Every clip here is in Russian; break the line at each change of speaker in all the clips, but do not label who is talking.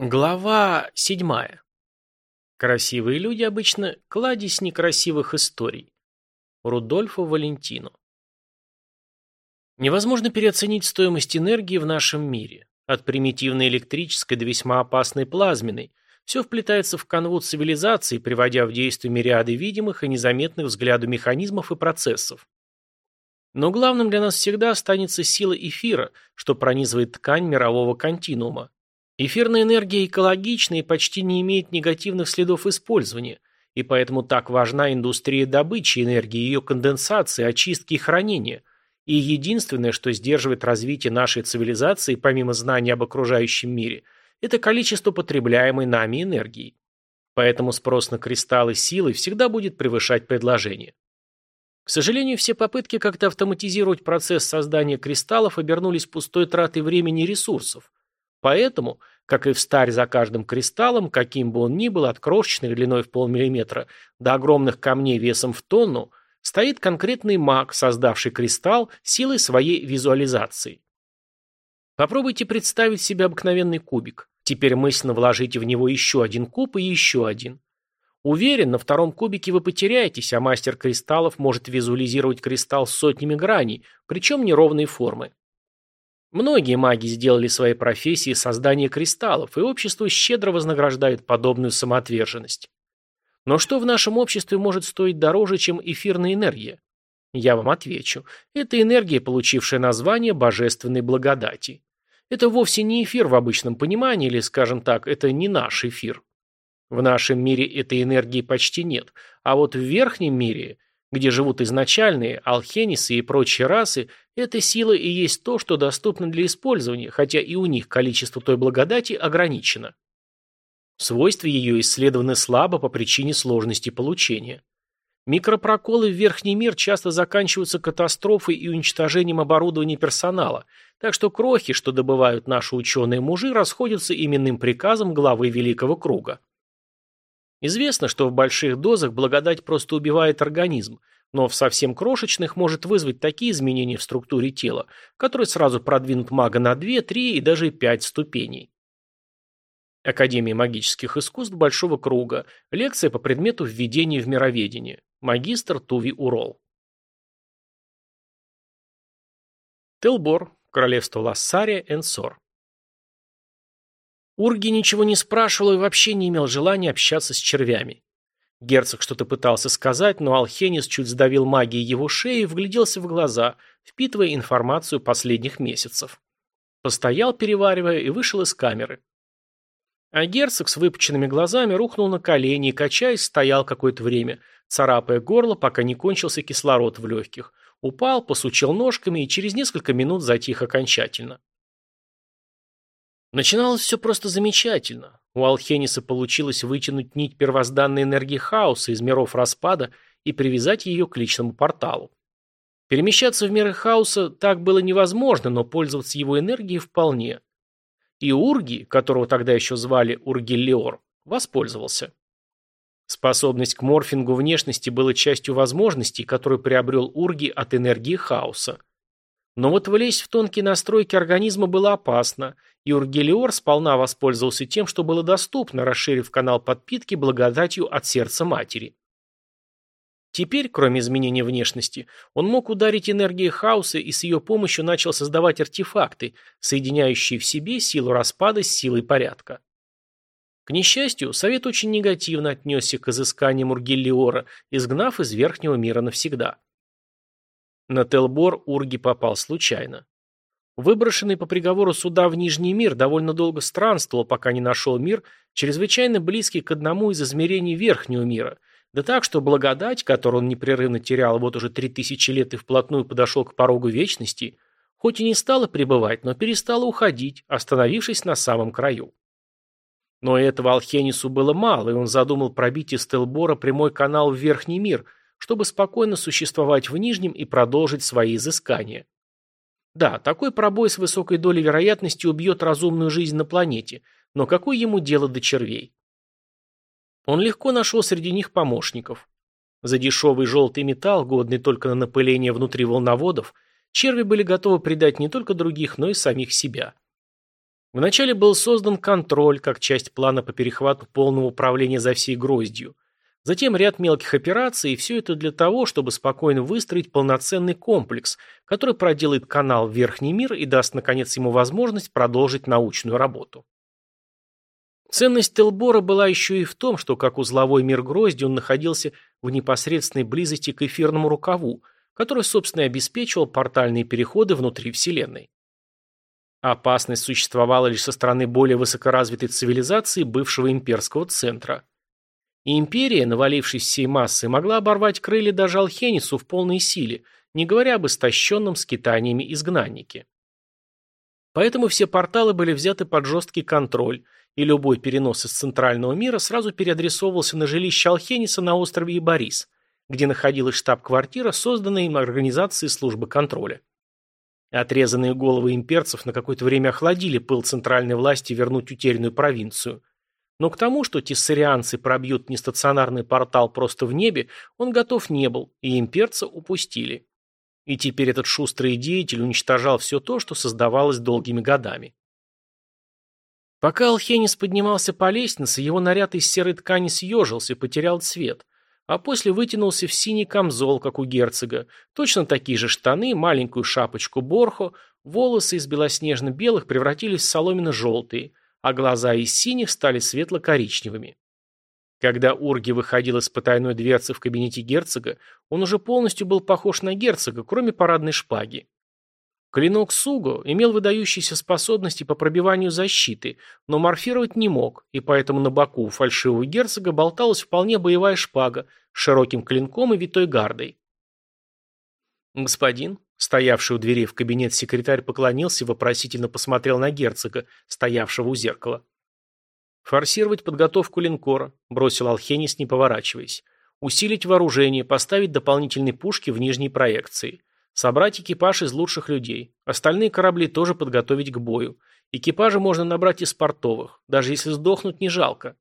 Глава седьмая. Красивые люди обычно кладезь некрасивых историй. Рудольфо Валентино. Невозможно переоценить стоимость энергии в нашем мире. От примитивной электрической до весьма опасной плазменной. Все вплетается в канву цивилизации, приводя в действие мириады видимых и незаметных взгляду механизмов и процессов. Но главным для нас всегда останется сила эфира, что пронизывает ткань мирового континуума. Эфирная энергия экологична и почти не имеет негативных следов использования, и поэтому так важна индустрия добычи энергии, ее конденсации, очистки и хранения. И единственное, что сдерживает развитие нашей цивилизации, помимо знания об окружающем мире, это количество потребляемой нами энергии. Поэтому спрос на кристаллы силы всегда будет превышать предложение. К сожалению, все попытки как-то автоматизировать процесс создания кристаллов обернулись пустой тратой времени и ресурсов, Поэтому, как и встарь за каждым кристаллом, каким бы он ни был, от крошечных длиной в полмиллиметра до огромных камней весом в тонну, стоит конкретный маг, создавший кристалл силой своей визуализации. Попробуйте представить себе обыкновенный кубик. Теперь мысленно вложите в него еще один куб и еще один. Уверен, на втором кубике вы потеряетесь, а мастер кристаллов может визуализировать кристалл с сотнями граней, причем неровной формы. Многие маги сделали своей профессией создание кристаллов, и общество щедро вознаграждает подобную самоотверженность. Но что в нашем обществе может стоить дороже, чем эфирная энергия? Я вам отвечу. Это энергия, получившая название божественной благодати. Это вовсе не эфир в обычном понимании, или, скажем так, это не наш эфир. В нашем мире этой энергии почти нет, а вот в верхнем мире где живут изначальные, алхенисы и прочие расы, эта сила и есть то, что доступно для использования, хотя и у них количество той благодати ограничено. Свойства ее исследованы слабо по причине сложности получения. Микропроколы в верхний мир часто заканчиваются катастрофой и уничтожением оборудования персонала, так что крохи, что добывают наши ученые-мужи, расходятся именным приказом главы Великого Круга. Известно, что в больших дозах благодать просто убивает организм, но в совсем крошечных может вызвать такие изменения в структуре тела, которые сразу продвинут мага на 2, 3 и даже 5 ступеней. Академия магических искусств Большого Круга. Лекция по предмету введения в мироведение. Магистр Туви Урол. Телбор. Королевство Лассария, Энсор. Урги ничего не спрашивал и вообще не имел желания общаться с червями. Герцог что-то пытался сказать, но Алхенис чуть сдавил магией его шеи и вгляделся в глаза, впитывая информацию последних месяцев. Постоял, переваривая, и вышел из камеры. А герцог с выпученными глазами рухнул на колени и, качаясь, стоял какое-то время, царапая горло, пока не кончился кислород в легких. Упал, посучил ножками и через несколько минут затих окончательно. Начиналось все просто замечательно. У Алхениса получилось вытянуть нить первозданной энергии хаоса из миров распада и привязать ее к личному порталу. Перемещаться в миры хаоса так было невозможно, но пользоваться его энергией вполне. И Урги, которого тогда еще звали Ургиллиор, воспользовался. Способность к морфингу внешности была частью возможностей, которую приобрел Урги от энергии хаоса. Но вот влезть в тонкие настройки организма было опасно, и Ургелиор сполна воспользовался тем, что было доступно, расширив канал подпитки благодатью от сердца матери. Теперь, кроме изменения внешности, он мог ударить энергией хаоса и с ее помощью начал создавать артефакты, соединяющие в себе силу распада с силой порядка. К несчастью, Совет очень негативно отнесся к изысканиям Ургелиора, изгнав из Верхнего мира навсегда. На Телбор Урги попал случайно. Выброшенный по приговору суда в Нижний мир довольно долго странствовал, пока не нашел мир, чрезвычайно близкий к одному из измерений Верхнего мира, да так, что благодать, которую он непрерывно терял вот уже три тысячи лет и вплотную подошел к порогу вечности, хоть и не стала пребывать, но перестала уходить, остановившись на самом краю. Но этого Алхенису было мало, и он задумал пробить из Телбора прямой канал в Верхний мир – чтобы спокойно существовать в Нижнем и продолжить свои изыскания. Да, такой пробой с высокой долей вероятности убьет разумную жизнь на планете, но какое ему дело до червей? Он легко нашел среди них помощников. За дешевый желтый металл, годный только на напыление внутри волноводов, черви были готовы предать не только других, но и самих себя. Вначале был создан контроль, как часть плана по перехвату полного управления за всей гроздью. Затем ряд мелких операций, и все это для того, чтобы спокойно выстроить полноценный комплекс, который проделает канал в Верхний мир и даст, наконец, ему возможность продолжить научную работу. Ценность Телбора была еще и в том, что как узловой мир грозди он находился в непосредственной близости к эфирному рукаву, который, собственно, и обеспечивал портальные переходы внутри Вселенной. Опасность существовала лишь со стороны более высокоразвитой цивилизации бывшего имперского центра. Империя, навалившись всей массой, могла оборвать крылья даже Алхенису в полной силе, не говоря об истощенном скитаниями изгнаннике. Поэтому все порталы были взяты под жесткий контроль, и любой перенос из центрального мира сразу переадресовывался на жилище Алхениса на острове Ибарис, где находилась штаб-квартира, созданная им организацией службы контроля. Отрезанные головы имперцев на какое-то время охладили пыл центральной власти вернуть утерянную провинцию. Но к тому, что тессарианцы пробьют нестационарный портал просто в небе, он готов не был, и имперца упустили. И теперь этот шустрый деятель уничтожал все то, что создавалось долгими годами. Пока Алхенис поднимался по лестнице, его наряд из серой ткани съежился, потерял цвет – а после вытянулся в синий камзол, как у герцога, точно такие же штаны, маленькую шапочку борхо, волосы из белоснежно-белых превратились в соломенно-желтые, а глаза из синих стали светло-коричневыми. Когда Урги выходил из потайной дверцы в кабинете герцога, он уже полностью был похож на герцога, кроме парадной шпаги. Клинок Суго имел выдающиеся способности по пробиванию защиты, но морфировать не мог, и поэтому на боку у фальшивого герцога болталась вполне боевая шпага с широким клинком и витой гардой. Господин, стоявший у двери в кабинет секретарь, поклонился и вопросительно посмотрел на герцога, стоявшего у зеркала. «Форсировать подготовку линкора», – бросил Алхенис, не поворачиваясь. «Усилить вооружение, поставить дополнительные пушки в нижней проекции». Собрать экипаж из лучших людей. Остальные корабли тоже подготовить к бою. Экипажи можно набрать из портовых. Даже если сдохнуть, не жалко.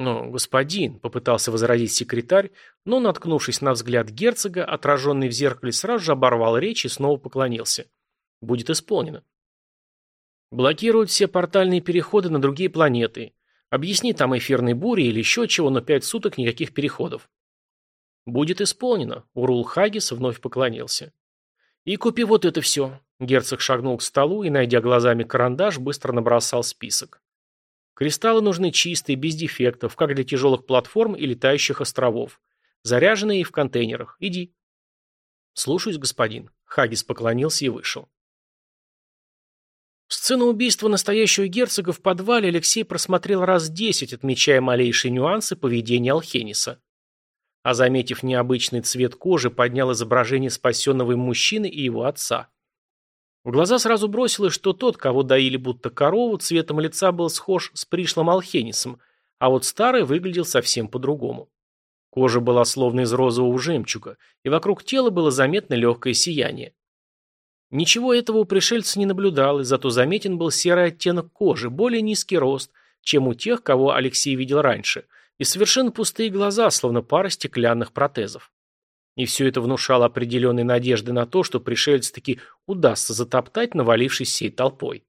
«Но, господин», — попытался возразить секретарь, но, наткнувшись на взгляд герцога, отраженный в зеркале, сразу же оборвал речь и снова поклонился. «Будет исполнено». «Блокируют все портальные переходы на другие планеты. Объясни там эфирной бури или еще чего, но пять суток никаких переходов». «Будет исполнено», — Урул Хагис вновь поклонился. «И купи вот это все». Герцог шагнул к столу и, найдя глазами карандаш, быстро набросал список. Кристаллы нужны чистые, без дефектов, как для тяжелых платформ и летающих островов. Заряженные и в контейнерах. Иди. Слушаюсь, господин. Хагис поклонился и вышел. Сцену убийства настоящего герцога в подвале Алексей просмотрел раз десять, отмечая малейшие нюансы поведения Алхениса а заметив необычный цвет кожи, поднял изображение спасенного им мужчины и его отца. В глаза сразу бросилось, что тот, кого доили будто корову, цветом лица был схож с пришлым алхенисом, а вот старый выглядел совсем по-другому. Кожа была словно из розового жемчуга, и вокруг тела было заметно легкое сияние. Ничего этого у пришельца не наблюдалось, зато заметен был серый оттенок кожи, более низкий рост, чем у тех, кого Алексей видел раньше – и совершенно пустые глаза, словно пара стеклянных протезов. И все это внушало определенные надежды на то, что пришельц таки удастся затоптать, навалившись всей толпой.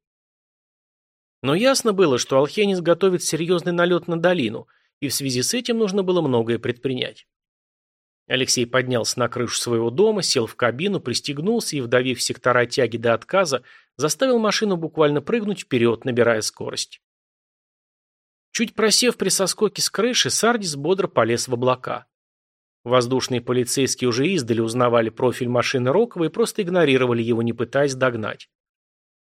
Но ясно было, что Алхенис готовит серьезный налет на долину, и в связи с этим нужно было многое предпринять. Алексей поднялся на крышу своего дома, сел в кабину, пристегнулся и, вдавив сектора тяги до отказа, заставил машину буквально прыгнуть вперед, набирая скорость. Чуть просев при соскоке с крыши, Сардис бодро полез в облака. Воздушные полицейские уже издали узнавали профиль машины Рокова и просто игнорировали его, не пытаясь догнать.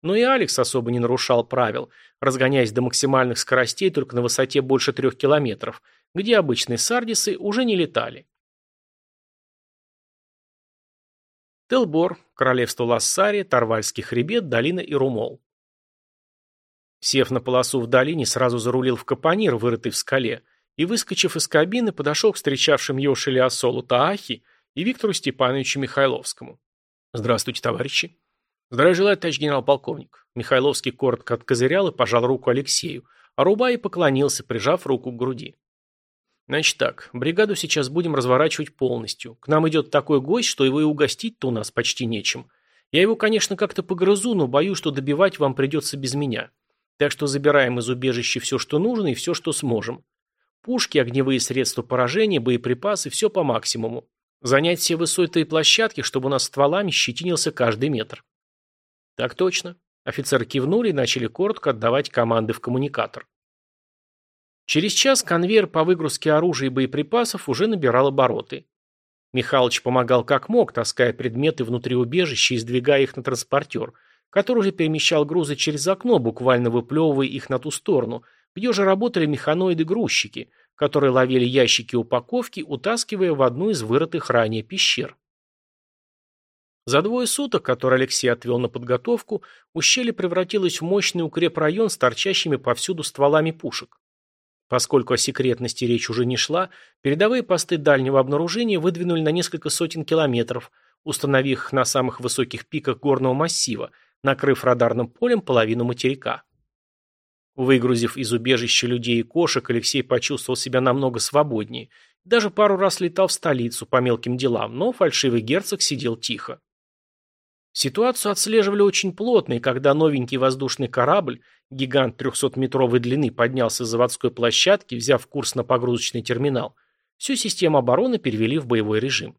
Но и Алекс особо не нарушал правил, разгоняясь до максимальных скоростей только на высоте больше трех километров, где обычные Сардисы уже не летали. Телбор, королевство Лассария, Тарвальский хребет, долина Ирумол. Сев на полосу в долине, сразу зарулил в капонир, вырытый в скале, и, выскочив из кабины, подошел к встречавшим его Шелиасолу Таахи и Виктору Степановичу Михайловскому. «Здравствуйте, товарищи!» «Здравия желаю, товарищ генерал-полковник!» Михайловский коротко откозырял и пожал руку Алексею, а Рубай поклонился, прижав руку к груди. «Значит так, бригаду сейчас будем разворачивать полностью. К нам идет такой гость, что его и угостить-то у нас почти нечем. Я его, конечно, как-то погрызу, но боюсь, что добивать вам придется без меня. Так что забираем из убежища все, что нужно, и все, что сможем. Пушки, огневые средства поражения, боеприпасы – все по максимуму. Занять все высоты площадки, чтобы у нас стволами щетинился каждый метр. Так точно. Офицеры кивнули и начали коротко отдавать команды в коммуникатор. Через час конвейер по выгрузке оружия и боеприпасов уже набирал обороты. Михалыч помогал как мог, таская предметы внутри убежища и сдвигая их на транспортер, который уже перемещал грузы через окно, буквально выплевывая их на ту сторону, где уже работали механоиды-грузчики, которые ловили ящики упаковки, утаскивая в одну из вырытых ранее пещер. За двое суток, которые Алексей отвел на подготовку, ущелье превратилось в мощный укрепрайон с торчащими повсюду стволами пушек. Поскольку о секретности речь уже не шла, передовые посты дальнего обнаружения выдвинули на несколько сотен километров, установив их на самых высоких пиках горного массива, накрыв радарным полем половину материка. Выгрузив из убежища людей и кошек, Алексей почувствовал себя намного свободнее. Даже пару раз летал в столицу по мелким делам, но фальшивый герцог сидел тихо. Ситуацию отслеживали очень плотно, и когда новенький воздушный корабль, гигант 300-метровой длины, поднялся с заводской площадки, взяв курс на погрузочный терминал, всю систему обороны перевели в боевой режим.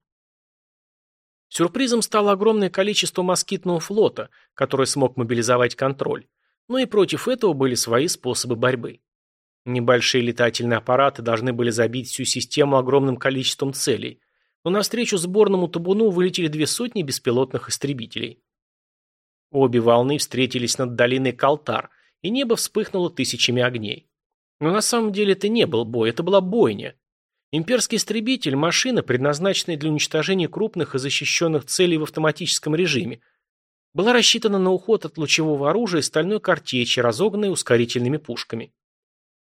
Сюрпризом стало огромное количество москитного флота, который смог мобилизовать контроль. Но и против этого были свои способы борьбы. Небольшие летательные аппараты должны были забить всю систему огромным количеством целей, но навстречу сборному табуну вылетели две сотни беспилотных истребителей. Обе волны встретились над долиной Калтар, и небо вспыхнуло тысячами огней. Но на самом деле это не был бой, это была бойня. Имперский истребитель – машина, предназначенная для уничтожения крупных и защищенных целей в автоматическом режиме, была рассчитана на уход от лучевого оружия и стальной картечи, разогнанной ускорительными пушками.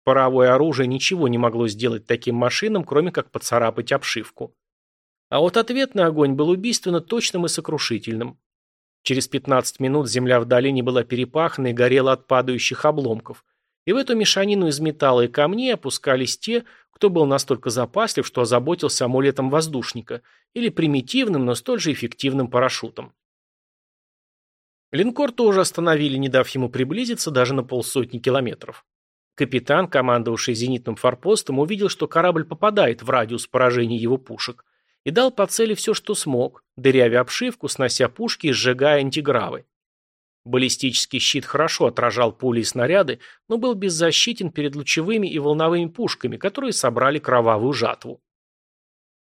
Паровое оружие ничего не могло сделать таким машинам, кроме как поцарапать обшивку. А вот ответный огонь был убийственно точным и сокрушительным. Через 15 минут земля в долине была перепахана и горела от падающих обломков. И в эту мешанину из металла и камней опускались те, кто был настолько запаслив, что озаботился амулетом воздушника, или примитивным, но столь же эффективным парашютом. Линкор тоже остановили, не дав ему приблизиться даже на полсотни километров. Капитан, командовавший зенитным форпостом, увидел, что корабль попадает в радиус поражения его пушек, и дал по цели все, что смог, дырявя обшивку, снося пушки и сжигая антигравы. Баллистический щит хорошо отражал пули и снаряды, но был беззащитен перед лучевыми и волновыми пушками, которые собрали кровавую жатву.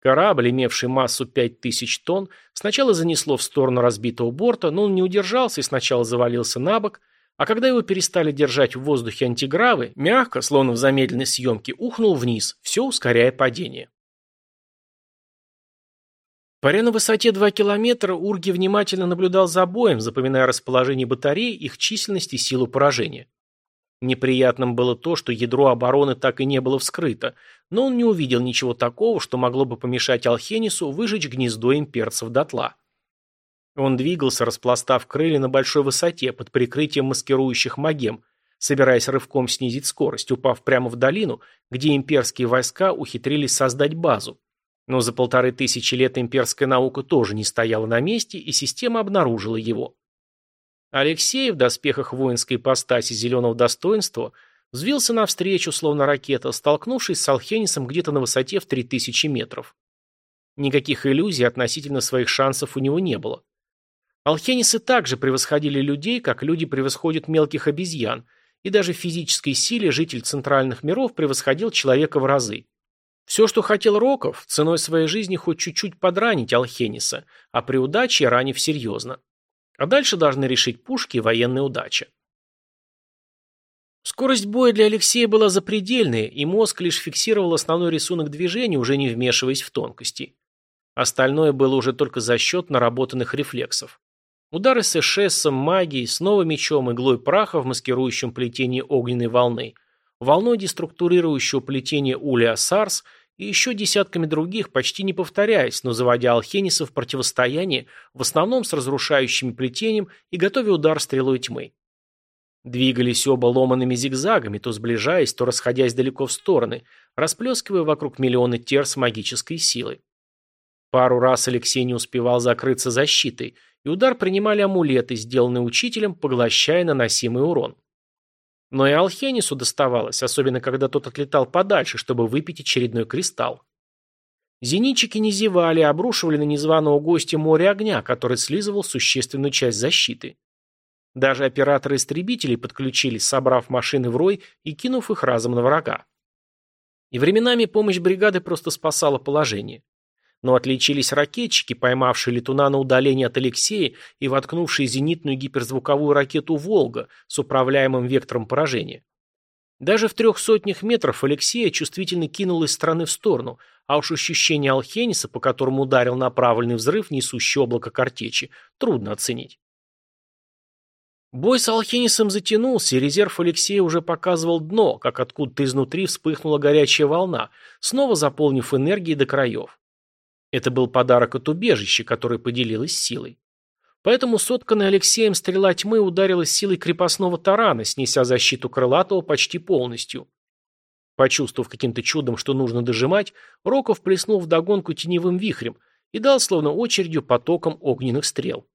Корабль, имевший массу 5000 тонн, сначала занесло в сторону разбитого борта, но он не удержался и сначала завалился на бок, а когда его перестали держать в воздухе антигравы, мягко, словно в замедленной съемке, ухнул вниз, все ускоряя падение. Паря на высоте 2 километра, Урги внимательно наблюдал за боем, запоминая расположение батарей, их численность и силу поражения. Неприятным было то, что ядро обороны так и не было вскрыто, но он не увидел ничего такого, что могло бы помешать Алхенису выжечь гнездо имперцев дотла. Он двигался, распластав крылья на большой высоте, под прикрытием маскирующих магем, собираясь рывком снизить скорость, упав прямо в долину, где имперские войска ухитрились создать базу. Но за полторы тысячи лет имперская наука тоже не стояла на месте, и система обнаружила его. Алексей в доспехах воинской ипостаси зеленого достоинства взвился навстречу, словно ракета, столкнувшись с Алхенисом где-то на высоте в 3000 метров. Никаких иллюзий относительно своих шансов у него не было. Алхенисы также превосходили людей, как люди превосходят мелких обезьян, и даже в физической силе житель центральных миров превосходил человека в разы. Все, что хотел Роков, ценой своей жизни хоть чуть-чуть подранить Алхениса, а при удаче ранив серьезно. А дальше должны решить пушки и военная удача. Скорость боя для Алексея была запредельная, и мозг лишь фиксировал основной рисунок движения, уже не вмешиваясь в тонкости. Остальное было уже только за счет наработанных рефлексов. Удары с эшессом, магией, снова мечом, иглой праха в маскирующем плетении огненной волны – волной деструктурирующего плетения Улия Сарс и еще десятками других, почти не повторяясь, но заводя алхенисов в противостояние, в основном с разрушающим плетением и готовя удар стрелой тьмы. Двигались оба ломанными зигзагами, то сближаясь, то расходясь далеко в стороны, расплескивая вокруг миллионы терс магической силы. Пару раз Алексей не успевал закрыться защитой, и удар принимали амулеты, сделанные учителем, поглощая наносимый урон. Но и Алхенису доставалось, особенно когда тот отлетал подальше, чтобы выпить очередной кристалл. Зенитчики не зевали, а обрушивали на незваного гостя море огня, который слизывал существенную часть защиты. Даже операторы истребителей подключились, собрав машины в рой и кинув их разом на врага. И временами помощь бригады просто спасала положение. Но отличились ракетчики, поймавшие летуна на удалении от Алексея и воткнувшие зенитную гиперзвуковую ракету «Волга» с управляемым вектором поражения. Даже в трех сотнях метров Алексея чувствительно кинул из стороны в сторону, а уж ощущение Алхениса, по которому ударил направленный взрыв, несущий облако картечи, трудно оценить. Бой с Алхенисом затянулся, и резерв Алексея уже показывал дно, как откуда-то изнутри вспыхнула горячая волна, снова заполнив энергией до краев. Это был подарок от убежища, который поделилась силой. Поэтому сотканная Алексеем стрела тьмы ударилась силой крепостного тарана, снеся защиту крылатого почти полностью. Почувствовав каким-то чудом, что нужно дожимать, Роков плеснул вдогонку теневым вихрем и дал словно очередью потоком огненных стрел.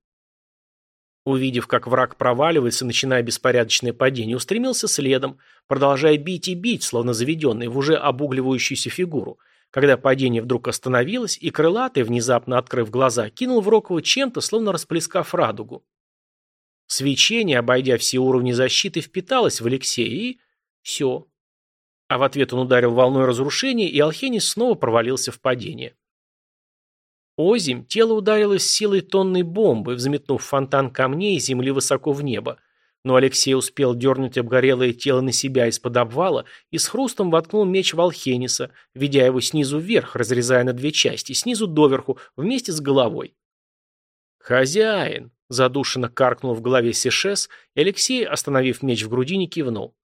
Увидев, как враг проваливается, начиная беспорядочное падение, устремился следом, продолжая бить и бить, словно заведенный, в уже обугливающуюся фигуру, когда падение вдруг остановилось, и крылатый, внезапно открыв глаза, кинул в Рокова чем-то, словно расплескав радугу. Свечение, обойдя все уровни защиты, впиталось в Алексея, и... все. А в ответ он ударил волной разрушения, и Алхенис снова провалился в падение. Озимь тело ударилось силой тонной бомбы, взметнув фонтан камней и земли высоко в небо, но Алексей успел дернуть обгорелое тело на себя из-под обвала и с хрустом воткнул меч в Алхениса, ведя его снизу вверх, разрезая на две части, снизу доверху, вместе с головой. «Хозяин!» – задушенно каркнул в голове Сешес, и Алексей, остановив меч в грудине, кивнул.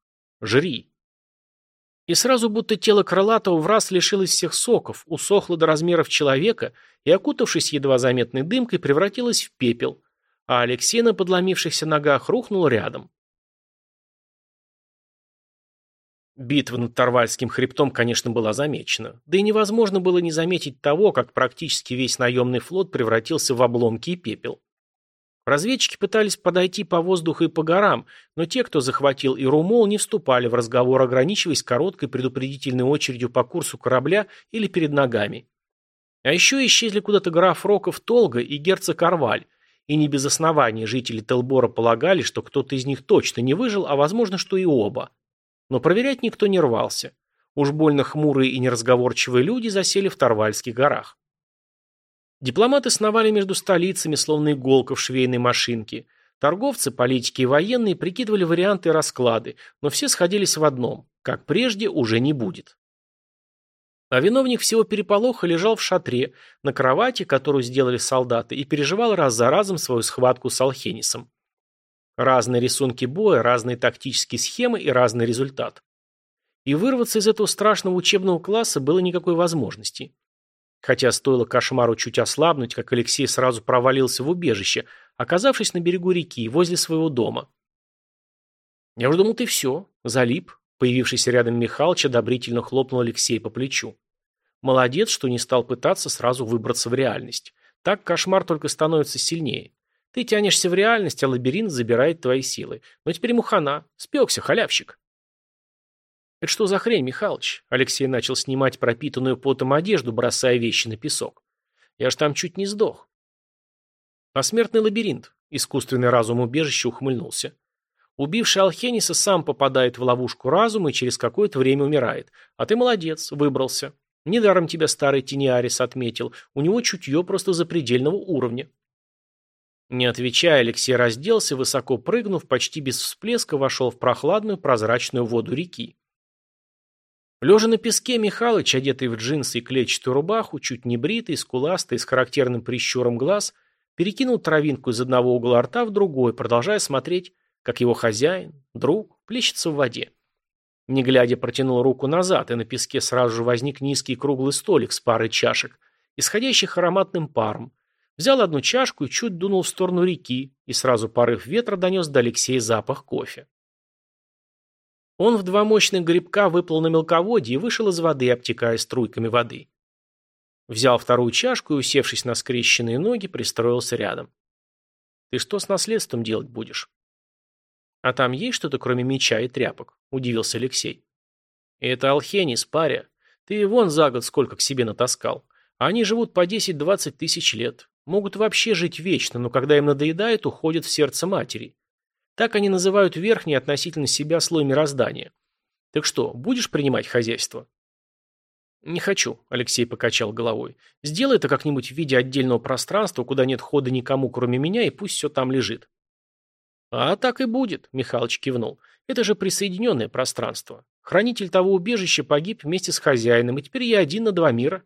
«Жри!» И сразу будто тело крылатого в раз лишилось всех соков, усохло до размеров человека и, окутавшись едва заметной дымкой, превратилось в пепел – а Алексей на подломившихся ногах рухнул рядом. Битва над Тарвальским хребтом, конечно, была замечена. Да и невозможно было не заметить того, как практически весь наемный флот превратился в обломки и пепел. Разведчики пытались подойти по воздуху и по горам, но те, кто захватил Ирумол, не вступали в разговор, ограничиваясь короткой предупредительной очередью по курсу корабля или перед ногами. А еще исчезли куда-то граф Роков Толга и герцог Арваль, и не без основания жители Телбора полагали, что кто-то из них точно не выжил, а возможно, что и оба. Но проверять никто не рвался. Уж больно хмурые и неразговорчивые люди засели в Тарвальских горах. Дипломаты сновали между столицами, словно иголка в швейной машинке. Торговцы, политики и военные прикидывали варианты и расклады, но все сходились в одном – как прежде уже не будет. А виновник всего переполоха лежал в шатре, на кровати, которую сделали солдаты, и переживал раз за разом свою схватку с Алхенисом. Разные рисунки боя, разные тактические схемы и разный результат. И вырваться из этого страшного учебного класса было никакой возможности. Хотя стоило кошмару чуть ослабнуть, как Алексей сразу провалился в убежище, оказавшись на берегу реки, возле своего дома. «Я уже думал, ты все, залип», Появившийся рядом Михалыч одобрительно хлопнул Алексея по плечу. Молодец, что не стал пытаться сразу выбраться в реальность. Так кошмар только становится сильнее. Ты тянешься в реальность, а лабиринт забирает твои силы. Но теперь мухана. Спекся, халявщик. «Это что за хрень, Михалыч?» Алексей начал снимать пропитанную потом одежду, бросая вещи на песок. «Я ж там чуть не сдох». «Посмертный лабиринт», — искусственный разум убежища ухмыльнулся. Убивший Алхениса сам попадает в ловушку разума и через какое-то время умирает. А ты молодец, выбрался. Недаром тебя старый Тиниарис отметил. У него чутье просто запредельного уровня. Не отвечая, Алексей разделся, высоко прыгнув, почти без всплеска вошел в прохладную прозрачную воду реки. Лежа на песке, Михалыч, одетый в джинсы и клетчатую рубаху, чуть не бритый, скуластый, с характерным прищуром глаз, перекинул травинку из одного угла рта в другой, продолжая смотреть как его хозяин, друг, плещется в воде. Не глядя, протянул руку назад, и на песке сразу же возник низкий круглый столик с парой чашек, исходящих ароматным паром. Взял одну чашку и чуть дунул в сторону реки, и сразу порыв ветра донес до Алексея запах кофе. Он в два мощных грибка выплыл на мелководье и вышел из воды, обтекая струйками воды. Взял вторую чашку и, усевшись на скрещенные ноги, пристроился рядом. «Ты что с наследством делать будешь?» «А там есть что-то, кроме меча и тряпок?» – удивился Алексей. «Это Алхенис, паря. Ты вон за год сколько к себе натаскал. Они живут по 10-20 тысяч лет. Могут вообще жить вечно, но когда им надоедает, уходят в сердце матери. Так они называют верхний относительно себя слой мироздания. Так что, будешь принимать хозяйство?» «Не хочу», – Алексей покачал головой. «Сделай это как-нибудь в виде отдельного пространства, куда нет хода никому, кроме меня, и пусть все там лежит». «А так и будет», – Михалыч кивнул. «Это же присоединенное пространство. Хранитель того убежища погиб вместе с хозяином, и теперь я один на два мира».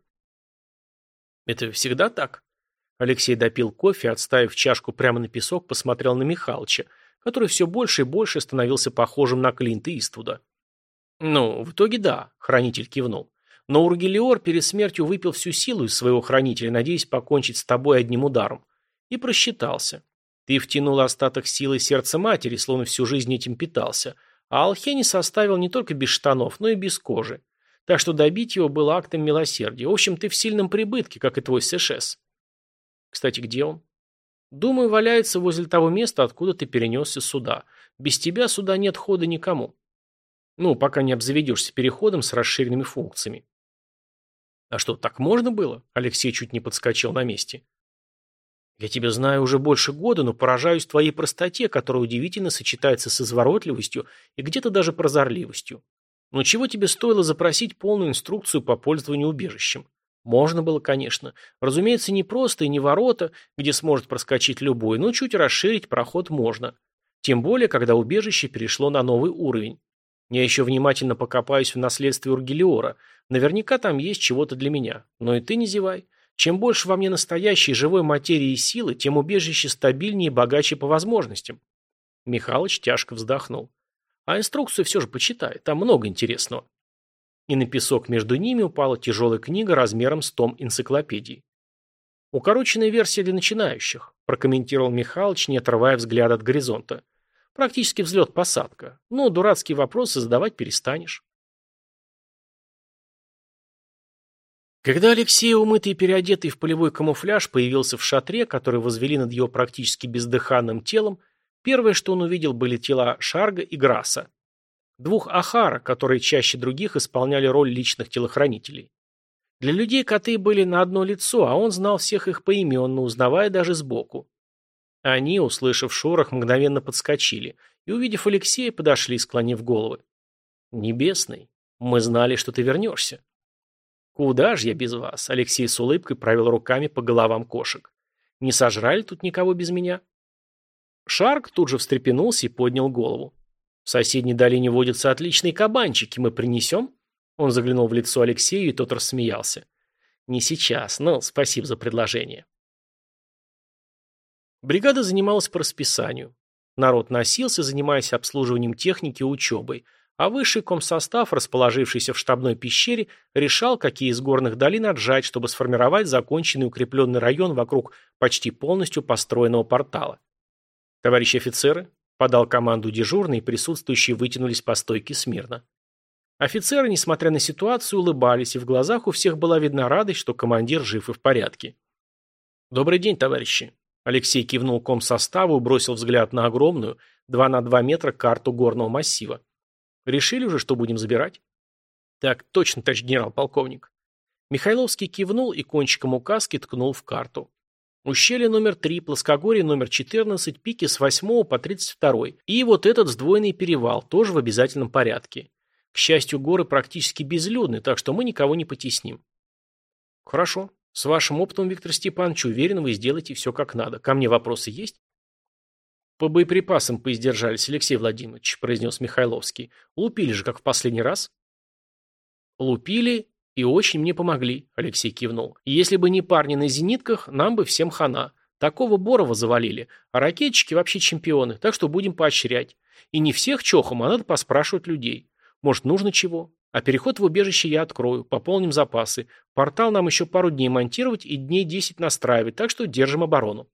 «Это всегда так?» Алексей допил кофе, отставив чашку прямо на песок, посмотрел на Михалыча, который все больше и больше становился похожим на Клинта Иствуда. «Ну, в итоге да», – хранитель кивнул. Но Ургелиор перед смертью выпил всю силу из своего хранителя, надеясь покончить с тобой одним ударом. И просчитался. Ты втянул остаток силы сердца матери, словно всю жизнь этим питался. А Алхенис оставил не только без штанов, но и без кожи. Так что добить его было актом милосердия. В общем, ты в сильном прибытке, как и твой СШС. Кстати, где он? Думаю, валяется возле того места, откуда ты перенесся сюда. Без тебя сюда нет хода никому. Ну, пока не обзаведешься переходом с расширенными функциями. А что, так можно было? Алексей чуть не подскочил на месте. Я тебя знаю уже больше года, но поражаюсь твоей простоте, которая удивительно сочетается с изворотливостью и где-то даже прозорливостью. Но чего тебе стоило запросить полную инструкцию по пользованию убежищем? Можно было, конечно. Разумеется, не просто и не ворота, где сможет проскочить любой, но чуть расширить проход можно. Тем более, когда убежище перешло на новый уровень. Я еще внимательно покопаюсь в наследстве Ургелиора. Наверняка там есть чего-то для меня. Но и ты не зевай. Чем больше во мне настоящей живой материи и силы, тем убежище стабильнее и богаче по возможностям. Михалыч тяжко вздохнул. А инструкцию все же почитай, там много интересного. И на песок между ними упала тяжелая книга размером с том энциклопедии. «Укороченная версия для начинающих», прокомментировал Михалыч, не отрывая взгляд от горизонта. Практически взлет-посадка. Но дурацкие вопросы задавать перестанешь. Когда Алексей, умытый и переодетый в полевой камуфляж, появился в шатре, который возвели над его практически бездыханным телом, первое, что он увидел, были тела Шарга и Граса. Двух Ахара, которые чаще других исполняли роль личных телохранителей. Для людей коты были на одно лицо, а он знал всех их поименно, узнавая даже сбоку. Они, услышав шорох, мгновенно подскочили и, увидев Алексея, подошли, склонив головы. «Небесный, мы знали, что ты вернешься». «Куда же я без вас?» Алексей с улыбкой провел руками по головам кошек. «Не сожрали тут никого без меня?» Шарк тут же встрепенулся и поднял голову. «В соседней долине водятся отличные кабанчики, мы принесем?» Он заглянул в лицо Алексею, и тот рассмеялся. «Не сейчас, но спасибо за предложение». Бригада занималась по расписанию. Народ носился, занимаясь обслуживанием техники и учебой, а высший комсостав, расположившийся в штабной пещере, решал, какие из горных долин отжать, чтобы сформировать законченный укрепленный район вокруг почти полностью построенного портала. «Товарищи офицеры», — подал команду дежурный, присутствующие вытянулись по стойке смирно. Офицеры, несмотря на ситуацию, улыбались, и в глазах у всех была видна радость, что командир жив и в порядке. «Добрый день, товарищи», Алексей кивнул ком составу и бросил взгляд на огромную, 2 на 2 метра карту горного массива. Решили уже, что будем забирать? Так точно, товарищ генерал-полковник. Михайловский кивнул и кончиком указки ткнул в карту. Ущелье номер 3, плоскогорье номер 14, пики с 8 по 32. И вот этот сдвоенный перевал, тоже в обязательном порядке. К счастью, горы практически безлюдны, так что мы никого не потесним. Хорошо. С вашим опытом, Виктор Степанович, уверен, вы сделаете все как надо. Ко мне вопросы есть? По боеприпасам поиздержались, Алексей Владимирович, произнес Михайловский. Лупили же, как в последний раз. Лупили и очень мне помогли, Алексей кивнул. Если бы не парни на зенитках, нам бы всем хана. Такого Борова завалили, а ракетчики вообще чемпионы, так что будем поощрять. И не всех чохом, а надо поспрашивать людей. Может, нужно чего? А переход в убежище я открою, пополним запасы. Портал нам еще пару дней монтировать и дней 10 настраивать, так что держим оборону.